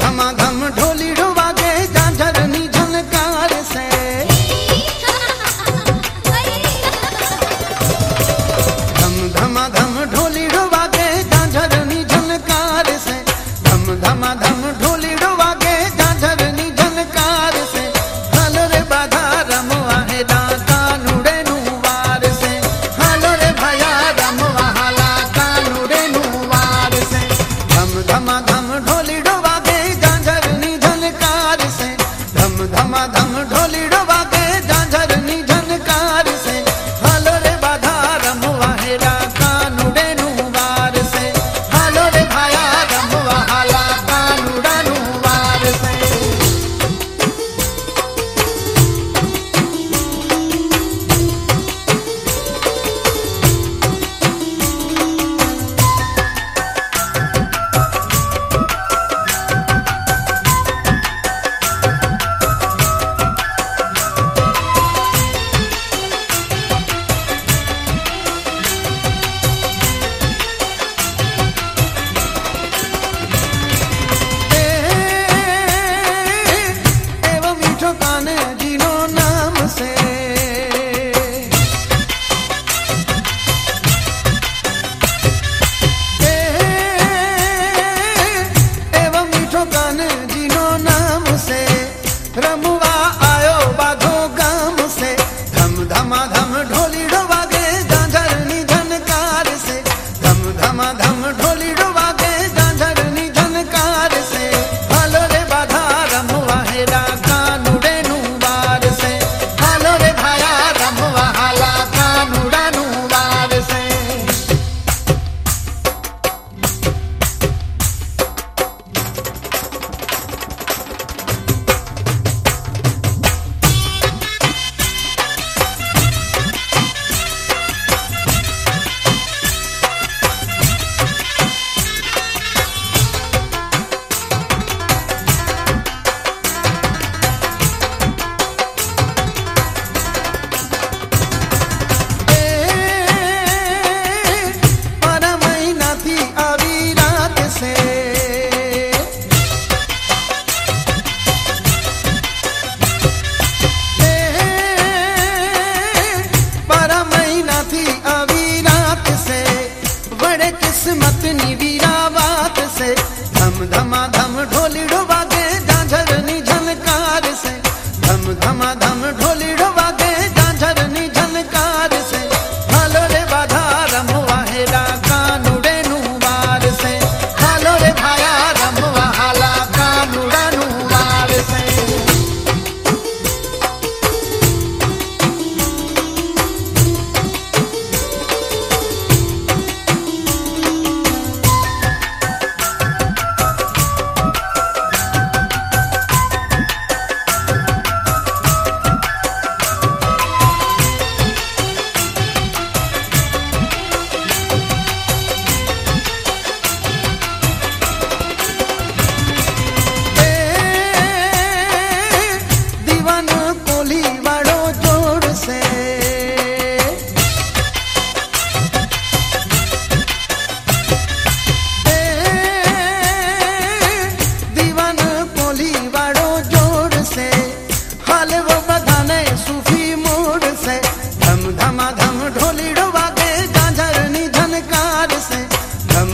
धमा धम ढोली ढुबा के झांझरनी झनकार से। धम धमा धम ढोली ढुबा के झांझरनी झनकार से। धम धमा धम ढोली ढुबा के झांझरनी झनकार से। हल रे बाधा रमवा है दाता नुड़े नुवार से। हल रे भया रमवा हलाता नुड़े नुवार से। धम धमा धम बड़े किस्मत निवीरा बात से। धम धमा धम ढोली ढोबा दे झलकार से। धम धमा धम ढोली ढोबा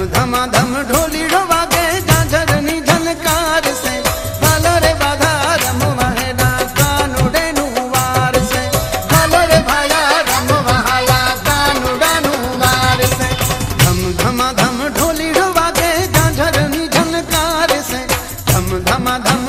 धम धमा धम ढोली ढोवा गए झांझर नी झनकार से। भालो रे बाधा, रम वहे ना कानु से। भालो रे भाया, रम वहाला कानु डानु से। धम धमा धम ढोली ढोवा गए झांझर नी झनकार से। धम धमा धम